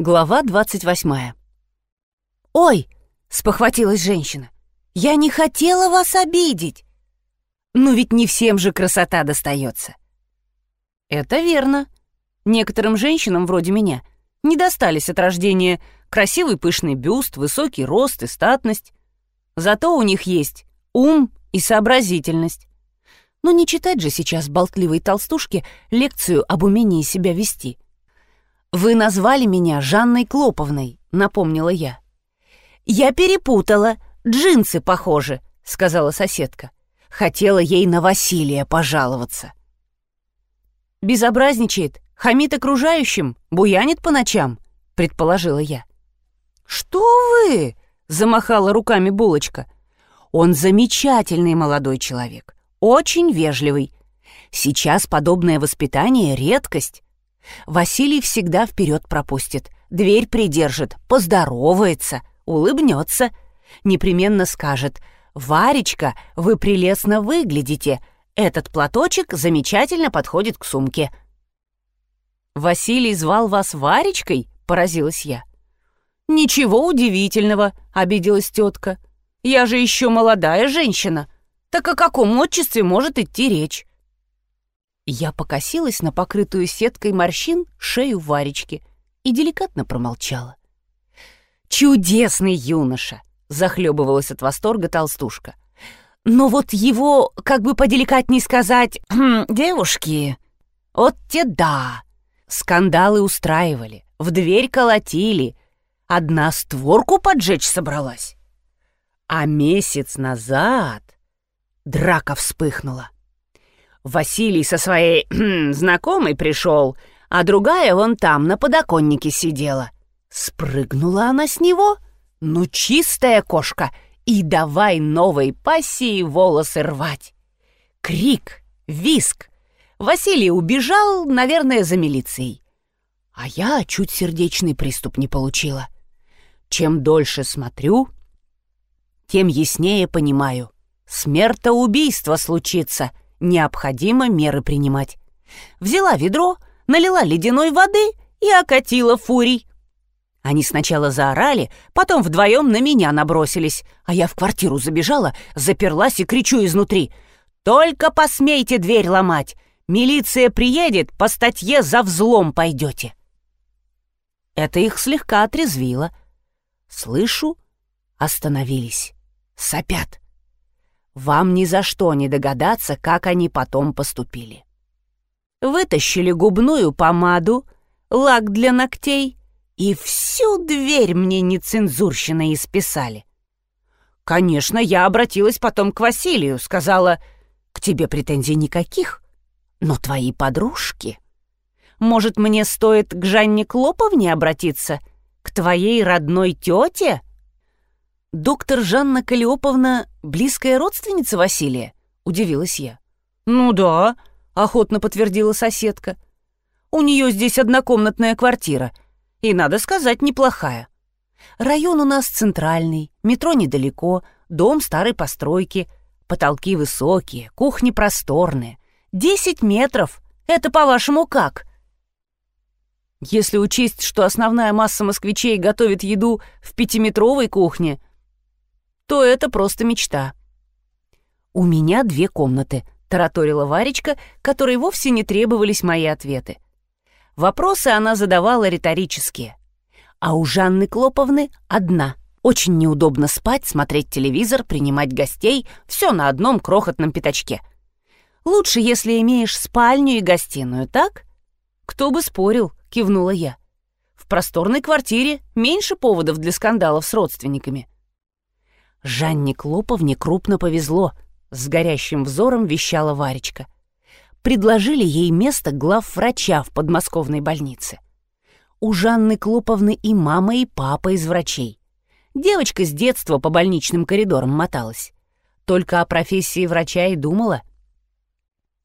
Глава 28. «Ой!» — спохватилась женщина. «Я не хотела вас обидеть!» «Ну ведь не всем же красота достается!» «Это верно. Некоторым женщинам, вроде меня, не достались от рождения красивый пышный бюст, высокий рост и статность. Зато у них есть ум и сообразительность. Но не читать же сейчас болтливой толстушке лекцию об умении себя вести — «Вы назвали меня Жанной Клоповной», — напомнила я. «Я перепутала. Джинсы похожи», — сказала соседка. Хотела ей на Василия пожаловаться. «Безобразничает, хамит окружающим, буянит по ночам», — предположила я. «Что вы?» — замахала руками булочка. «Он замечательный молодой человек, очень вежливый. Сейчас подобное воспитание — редкость. Василий всегда вперед пропустит, дверь придержит, поздоровается, улыбнется, непременно скажет «Варечка, вы прелестно выглядите, этот платочек замечательно подходит к сумке». «Василий звал вас Варечкой?» — поразилась я. «Ничего удивительного», — обиделась тетка. «Я же еще молодая женщина. Так о каком отчестве может идти речь?» Я покосилась на покрытую сеткой морщин шею Варечки и деликатно промолчала. «Чудесный юноша!» — захлебывалась от восторга толстушка. «Но вот его, как бы поделикатней сказать, девушки, вот те да, скандалы устраивали, в дверь колотили, одна створку поджечь собралась. А месяц назад драка вспыхнула. Василий со своей знакомой пришел, а другая вон там на подоконнике сидела. Спрыгнула она с него, ну чистая кошка, и давай новой пассии волосы рвать. Крик, виск. Василий убежал, наверное, за милицией. А я чуть сердечный приступ не получила. Чем дольше смотрю, тем яснее понимаю. Смертоубийство случится — необходимо меры принимать. Взяла ведро, налила ледяной воды и окатила фурий. Они сначала заорали, потом вдвоем на меня набросились, а я в квартиру забежала, заперлась и кричу изнутри. «Только посмейте дверь ломать! Милиция приедет, по статье за взлом пойдете!» Это их слегка отрезвило. Слышу, остановились, сопят. Вам ни за что не догадаться, как они потом поступили. Вытащили губную помаду, лак для ногтей и всю дверь мне нецензурщиной исписали. Конечно, я обратилась потом к Василию, сказала, «К тебе претензий никаких, но твои подружки...» Может, мне стоит к Жанне Клоповне обратиться? К твоей родной тете?» «Доктор Жанна Калиоповна — близкая родственница Василия?» — удивилась я. «Ну да», — охотно подтвердила соседка. «У нее здесь однокомнатная квартира, и, надо сказать, неплохая. Район у нас центральный, метро недалеко, дом старой постройки, потолки высокие, кухни просторные. Десять метров — это, по-вашему, как?» Если учесть, что основная масса москвичей готовит еду в пятиметровой кухне — то это просто мечта. «У меня две комнаты», — тараторила Варечка, которой вовсе не требовались мои ответы. Вопросы она задавала риторические. А у Жанны Клоповны одна. Очень неудобно спать, смотреть телевизор, принимать гостей, все на одном крохотном пятачке. Лучше, если имеешь спальню и гостиную, так? Кто бы спорил, кивнула я. В просторной квартире меньше поводов для скандалов с родственниками. Жанне Клоповне крупно повезло, с горящим взором вещала Варечка. Предложили ей место главврача в подмосковной больнице. У Жанны Клоповны и мама, и папа из врачей. Девочка с детства по больничным коридорам моталась. Только о профессии врача и думала.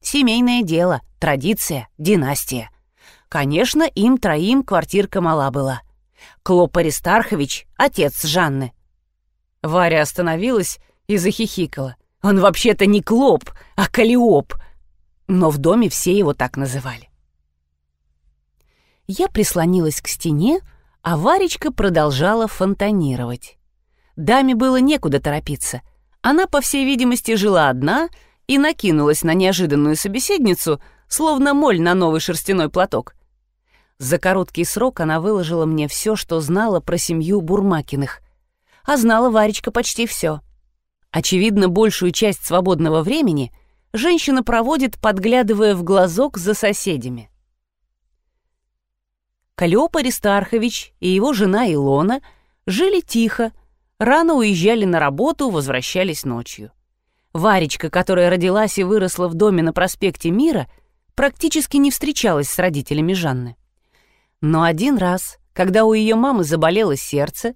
Семейное дело, традиция, династия. Конечно, им троим квартирка мала была. Клоп Аристархович, отец Жанны, Варя остановилась и захихикала. Он вообще-то не Клоп, а Калиоп. Но в доме все его так называли. Я прислонилась к стене, А Варечка продолжала фонтанировать. Даме было некуда торопиться. Она, по всей видимости, жила одна и накинулась на неожиданную собеседницу, словно моль на новый шерстяной платок. За короткий срок она выложила мне все, что знала про семью Бурмакиных. А знала Варечка почти все. Очевидно, большую часть свободного времени женщина проводит, подглядывая в глазок за соседями. Калиоп Аристархович и его жена Илона жили тихо, рано уезжали на работу, возвращались ночью. Варечка, которая родилась и выросла в доме на проспекте Мира, практически не встречалась с родителями Жанны. Но один раз, когда у ее мамы заболело сердце,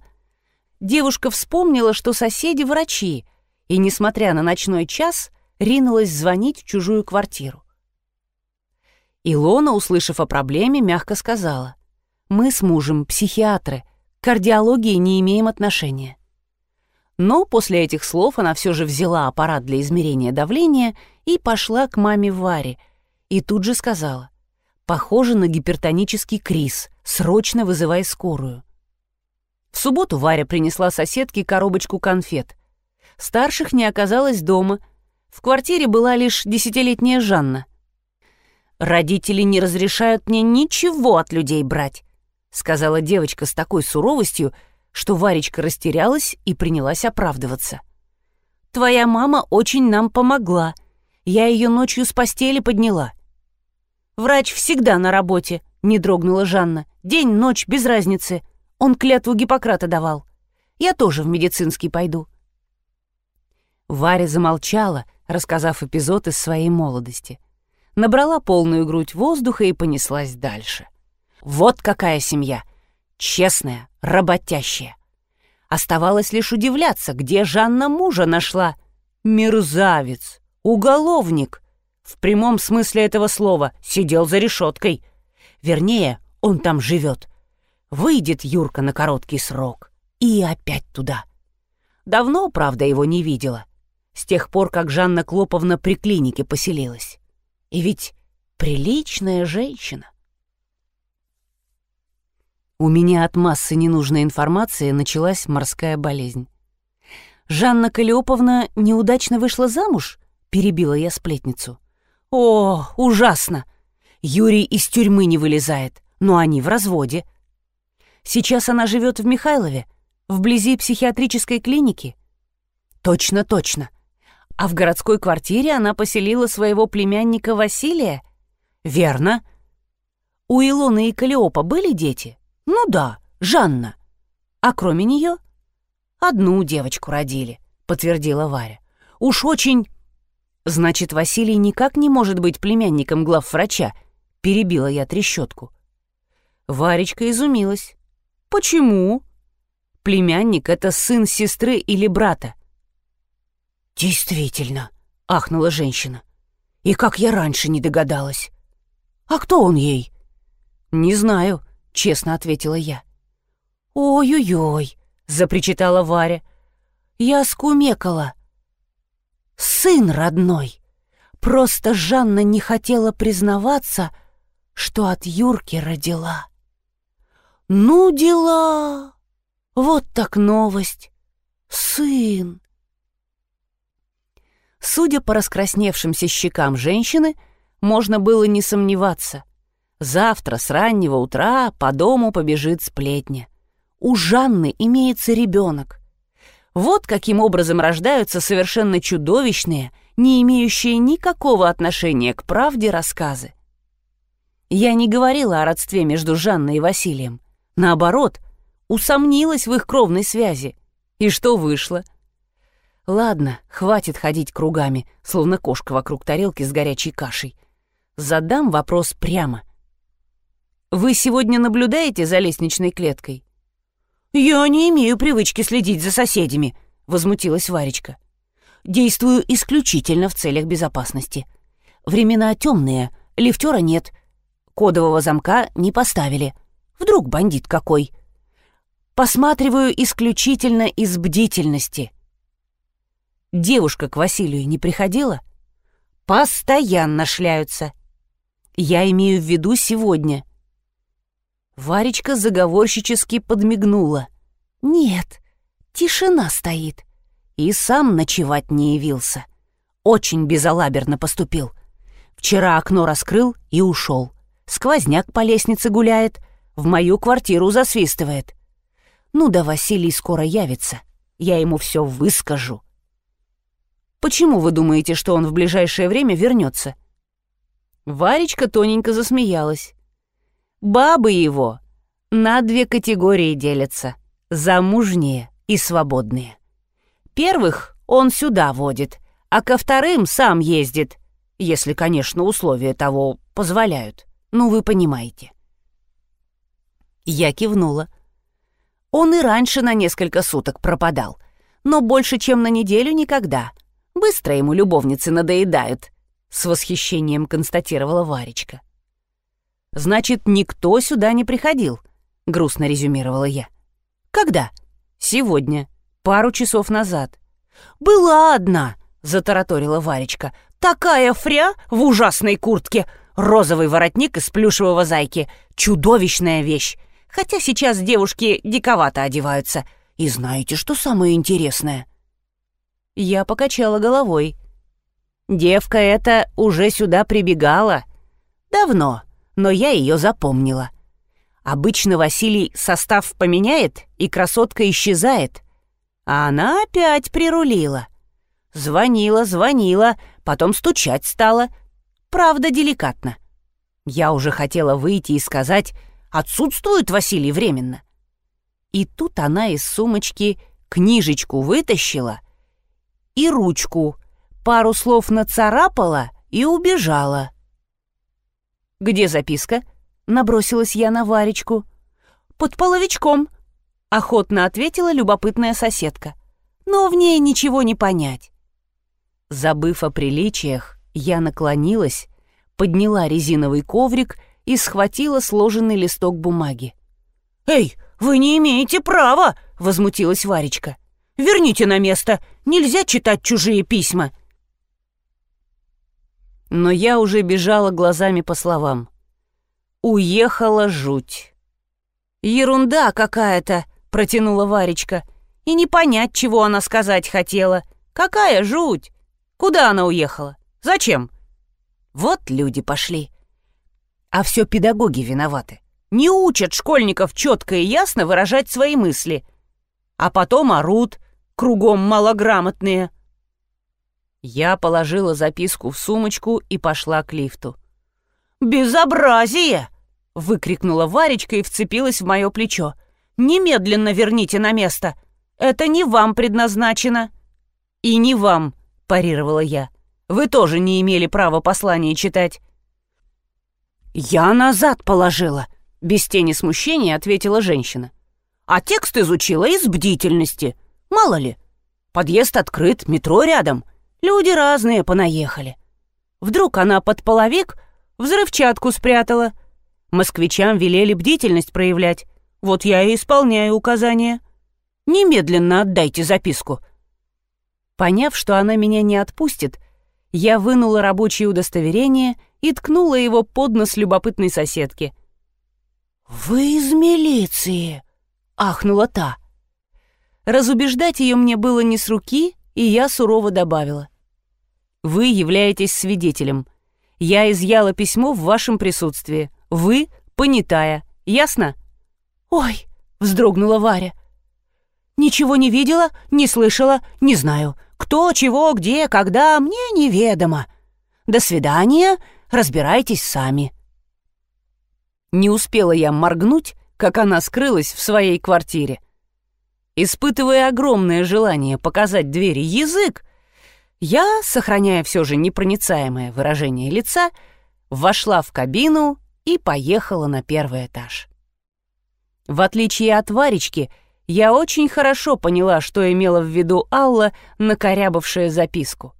девушка вспомнила, что соседи врачи, и, несмотря на ночной час, ринулась звонить в чужую квартиру. Илона, услышав о проблеме, мягко сказала. Мы с мужем психиатры, к кардиологии не имеем отношения. Но после этих слов она все же взяла аппарат для измерения давления и пошла к маме Варе, и тут же сказала, «Похоже на гипертонический криз, срочно вызывай скорую». В субботу Варя принесла соседке коробочку конфет. Старших не оказалось дома. В квартире была лишь десятилетняя Жанна. «Родители не разрешают мне ничего от людей брать. — сказала девочка с такой суровостью, что Варечка растерялась и принялась оправдываться. «Твоя мама очень нам помогла. Я ее ночью с постели подняла». «Врач всегда на работе», — не дрогнула Жанна. «День, ночь, без разницы. Он клятву Гиппократа давал. Я тоже в медицинский пойду». Варя замолчала, рассказав эпизод из своей молодости. Набрала полную грудь воздуха и понеслась дальше. — вот какая семья! Честная, работящая. Оставалось лишь удивляться, где Жанна мужа нашла. Мерзавец, уголовник. В прямом смысле этого слова сидел за решеткой. Вернее, он там живет. Выйдет Юрка на короткий срок. И опять туда. Давно, правда, его не видела. С тех пор, как Жанна Клоповна при клинике поселилась. И ведь приличная женщина. У меня от массы ненужной информации началась морская болезнь. «Жанна Калиоповна неудачно вышла замуж?» — перебила я сплетницу. «О, ужасно! Юрий из тюрьмы не вылезает, но они в разводе. Сейчас она живет в Михайлове, вблизи психиатрической клиники?» «Точно, точно. А в городской квартире она поселила своего племянника Василия?» «Верно. У Илоны и Калиопа были дети?» «Ну да, Жанна. А кроме нее одну девочку родили», — подтвердила Варя. «Уж очень...» «Значит, Василий никак не может быть племянником главврача», — перебила я трещотку. Варечка изумилась. «Почему?» «Племянник — это сын сестры или брата». «Действительно», — ахнула женщина. «И как я раньше не догадалась. А кто он ей?» «Не знаю», — честно ответила я. «Ой-ой-ой», — запричитала Варя. «Я скумекала. Сын родной. Просто Жанна не хотела признаваться, что от Юрки родила. Ну, дела! Вот так новость. Сын!» Судя по раскрасневшимся щекам женщины, можно было не сомневаться. Завтра с раннего утра по дому побежит сплетня. У Жанны имеется ребенок. Вот каким образом рождаются совершенно чудовищные, не имеющие никакого отношения к правде рассказы. Я не говорила о родстве между Жанной и Василием. Наоборот, усомнилась в их кровной связи. И что вышло? Ладно, хватит ходить кругами, словно кошка вокруг тарелки с горячей кашей. Задам вопрос прямо. Вы сегодня наблюдаете за лестничной клеткой?» «Я не имею привычки следить за соседями», — возмутилась Варечка. «Действую исключительно в целях безопасности. Времена темные, лифтера нет, кодового замка не поставили. Вдруг бандит какой?» «Посматриваю исключительно из бдительности». «Девушка к Василию не приходила?» «Постоянно шляются». «Я имею в виду сегодня». Варечка заговорщически подмигнула. «Нет, тишина стоит. И сам ночевать не явился. Очень безалаберно поступил. Вчера окно раскрыл и ушел. Сквозняк по лестнице гуляет, в мою квартиру засвистывает. Ну да Василий скоро явится. Я ему все выскажу. Почему вы думаете, что он в ближайшее время вернется? Варечка тоненько засмеялась. Бабы его на две категории делятся — замужние и свободные. Первых он сюда водит, а ко вторым сам ездит, если, конечно, условия того позволяют. Ну, вы понимаете. Я кивнула. Он и раньше на несколько суток пропадал, но больше, чем на неделю, никогда. Быстро ему любовницы надоедают, с восхищением констатировала Варечка. Значит, никто сюда не приходил, грустно резюмировала я. Когда? Сегодня, пару часов назад. Была одна, затараторила Варечка. Такая фря в ужасной куртке, розовый воротник из плюшевого зайки. Чудовищная вещь. Хотя сейчас девушки диковато одеваются. И знаете, что самое интересное? Я покачала головой. Девка эта уже сюда прибегала. Давно, но я ее запомнила. Обычно Василий состав поменяет, и красотка исчезает. А она опять прирулила. Звонила, звонила, потом стучать стала. Правда, деликатно. Я уже хотела выйти и сказать Отсутствует Василий временно. И тут она из сумочки книжечку вытащила и ручку, пару слов нацарапала и убежала. «Где записка?» — набросилась я на Варечку. «Под половичком», — охотно ответила любопытная соседка. «Но в ней ничего не понять». Забыв о приличиях, я наклонилась, подняла резиновый коврик — и схватила сложенный листок бумаги. «Эй, вы не имеете права!» — возмутилась Варечка. «Верните на место! Нельзя читать чужие письма!» Но я уже бежала глазами по словам. «Уехала жуть!» «Ерунда какая-то!» — протянула Варечка. «И не понять, чего она сказать хотела. Какая жуть! Куда она уехала? Зачем?» «Вот люди пошли!» А все педагоги виноваты. Не учат школьников четко и ясно выражать свои мысли. А потом орут, кругом малограмотные. Я положила записку в сумочку и пошла к лифту. «Безобразие!» — выкрикнула Варечка и вцепилась в мое плечо. «Немедленно верните на место! Это не вам предназначено!» «И не вам!» — парировала я. «Вы тоже не имели права послание читать. «Я назад положила», — без тени смущения ответила женщина. «А текст изучила из бдительности. Мало ли. Подъезд открыт, метро рядом. Люди разные понаехали. Вдруг она под половик взрывчатку спрятала. Москвичам велели бдительность проявлять. Вот я и исполняю указания. Немедленно отдайте записку». Поняв, что она меня не отпустит, я вынула рабочее удостоверение — и ткнула его под нос любопытной соседки. «Вы из милиции!» — ахнула та. Разубеждать ее мне было не с руки, и я сурово добавила. «Вы являетесь свидетелем. Я изъяла письмо в вашем присутствии. Вы — понятая. Ясно?» «Ой!» — вздрогнула Варя. «Ничего не видела, не слышала, не знаю. Кто, чего, где, когда, мне неведомо. До свидания, Разбирайтесь сами». Не успела я моргнуть, как она скрылась в своей квартире. Испытывая огромное желание показать двери язык, я, сохраняя все же непроницаемое выражение лица, вошла в кабину и поехала на первый этаж. В отличие от Варечки, я очень хорошо поняла, что имела в виду Алла, накорябавшая записку.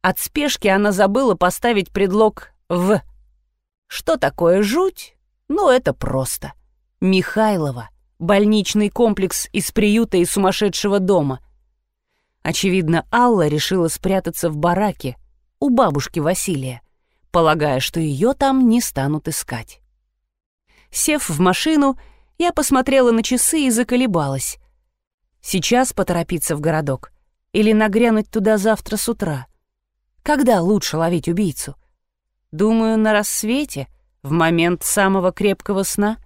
От спешки она забыла поставить предлог «в». Что такое жуть? Ну, это просто. Михайлова. Больничный комплекс из приюта и сумасшедшего дома. Очевидно, Алла решила спрятаться в бараке у бабушки Василия, полагая, что ее там не станут искать. Сев в машину, я посмотрела на часы и заколебалась. Сейчас поторопиться в городок или нагрянуть туда завтра с утра? Когда лучше ловить убийцу? Думаю, на рассвете, в момент самого крепкого сна.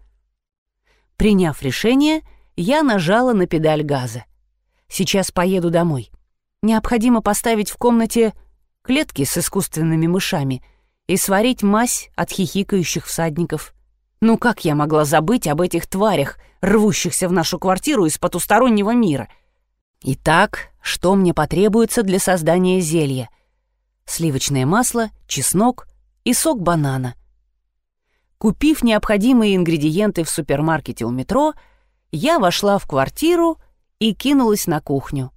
Приняв решение, я нажала на педаль газа. Сейчас поеду домой. Необходимо поставить в комнате клетки с искусственными мышами и сварить мазь от хихикающих всадников. Ну как я могла забыть об этих тварях, рвущихся в нашу квартиру из потустороннего мира? Итак, что мне потребуется для создания зелья? Сливочное масло, чеснок и сок банана. Купив необходимые ингредиенты в супермаркете у метро, я вошла в квартиру и кинулась на кухню.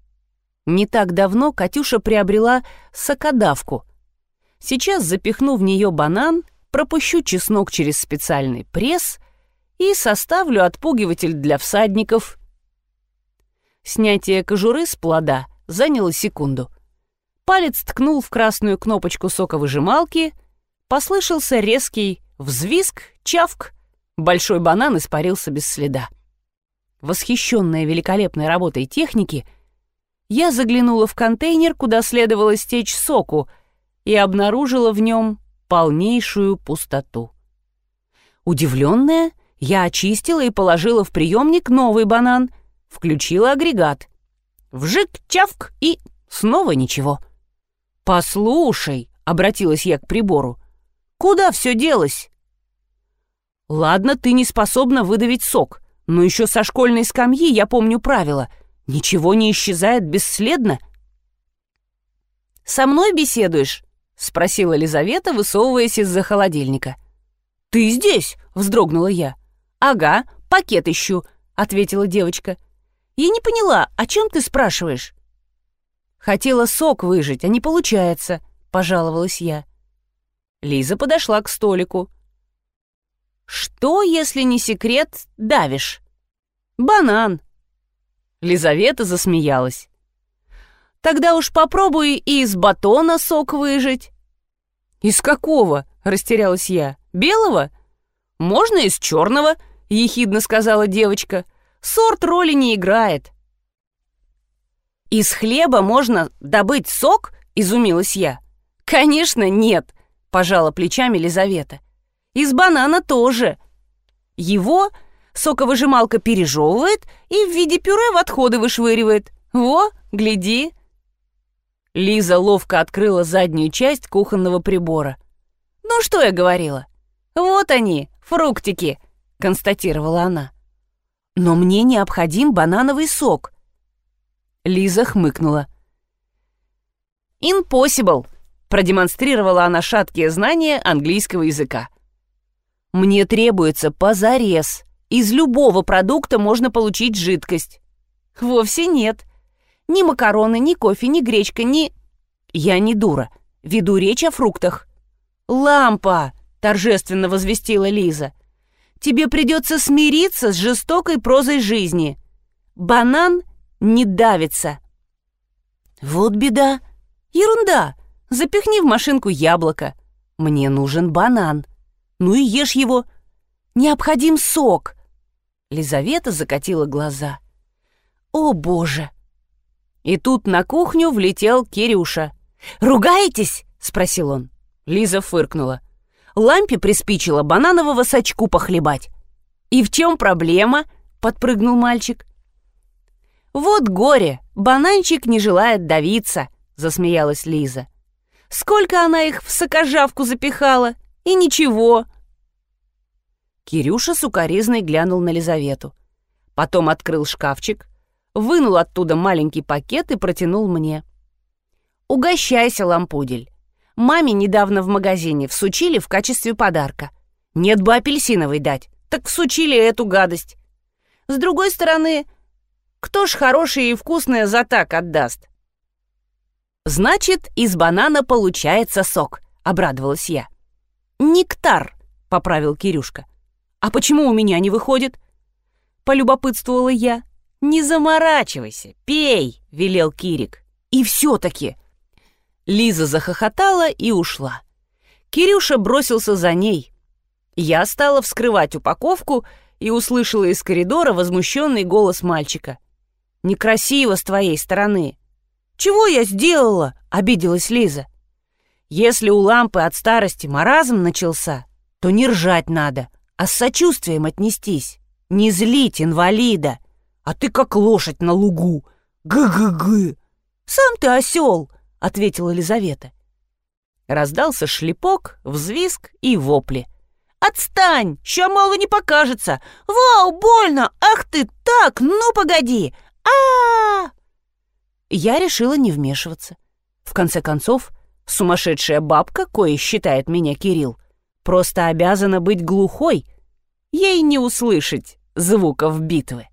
Не так давно Катюша приобрела сокодавку. Сейчас запихну в нее банан, пропущу чеснок через специальный пресс и составлю отпугиватель для всадников. Снятие кожуры с плода заняло секунду. Палец ткнул в красную кнопочку соковыжималки, послышался резкий взвизг, чавк, большой банан испарился без следа. Восхищенная великолепной работой техники, я заглянула в контейнер, куда следовало стечь соку, и обнаружила в нем полнейшую пустоту. Удивленная, я очистила и положила в приемник новый банан, включила агрегат. Вжик, чавк и снова ничего. «Послушай», — обратилась я к прибору, — «куда все делось?» «Ладно, ты не способна выдавить сок, но еще со школьной скамьи я помню правила. Ничего не исчезает бесследно». «Со мной беседуешь?» — спросила Лизавета, высовываясь из-за холодильника. «Ты здесь?» — вздрогнула я. «Ага, пакет ищу», — ответила девочка. «Я не поняла, о чем ты спрашиваешь?» Хотела сок выжать, а не получается, пожаловалась я. Лиза подошла к столику. Что, если не секрет, давишь? Банан. Лизавета засмеялась. Тогда уж попробуй и из батона сок выжать. Из какого? растерялась я. Белого? Можно из черного, ехидно сказала девочка. Сорт роли не играет. «Из хлеба можно добыть сок?» — изумилась я. «Конечно, нет», — пожала плечами Лизавета. «Из банана тоже. Его соковыжималка пережевывает и в виде пюре в отходы вышвыривает. Во, гляди». Лиза ловко открыла заднюю часть кухонного прибора. «Ну что я говорила? Вот они, фруктики», — констатировала она. «Но мне необходим банановый сок», Лиза хмыкнула. «Impossible», — продемонстрировала она шаткие знания английского языка. «Мне требуется позарез. Из любого продукта можно получить жидкость». «Вовсе нет. Ни макароны, ни кофе, ни гречка, ни...» «Я не дура. Веду речь о фруктах». «Лампа!» — торжественно возвестила Лиза. «Тебе придется смириться с жестокой прозой жизни. Банан не давится. Вот беда. Ерунда. Запихни в машинку яблоко. Мне нужен банан. Ну и ешь его. Необходим сок. Лизавета закатила глаза. О, боже. И тут на кухню влетел Кирюша. «Ругаетесь?» — спросил он. Лиза фыркнула. Лампе приспичило бананового сачку похлебать. «И в чем проблема?» — подпрыгнул мальчик. «Вот горе, бананчик не желает давиться», — засмеялась Лиза. «Сколько она их в сокожавку запихала, и ничего». Кирюша сукоризной глянул на Лизавету. Потом открыл шкафчик, вынул оттуда маленький пакет и протянул мне. «Угощайся, лампудель. Маме недавно в магазине всучили в качестве подарка. Нет бы апельсиновый дать, так всучили эту гадость. С другой стороны, кто ж хорошее и вкусное за так отдаст? Значит, из банана получается сок, обрадовалась я. Нектар, поправил Кирюшка. А почему у меня не выходит? Полюбопытствовала я. Не заморачивайся, пей, велел Кирик. И все-таки. Лиза захохотала и ушла. Кирюша бросился за ней. Я стала вскрывать упаковку и услышала из коридора возмущенный голос мальчика. «Некрасиво с твоей стороны». «Чего я сделала?» — обиделась Лиза. «Если у лампы от старости маразм начался, то не ржать надо, а с сочувствием отнестись. Не злить инвалида. А ты как лошадь на лугу. Гы-гы-гы. Сам ты осел, ответила Елизавета. Раздался шлепок, взвизг и вопли. «Отстань! Ща мало не покажется! Вау, больно! Ах ты так! Ну, погоди! а, -а, -а Я решила не вмешиваться. В конце концов, сумасшедшая бабка, кое считает меня Кирилл, просто обязана быть глухой, ей не услышать звуков битвы.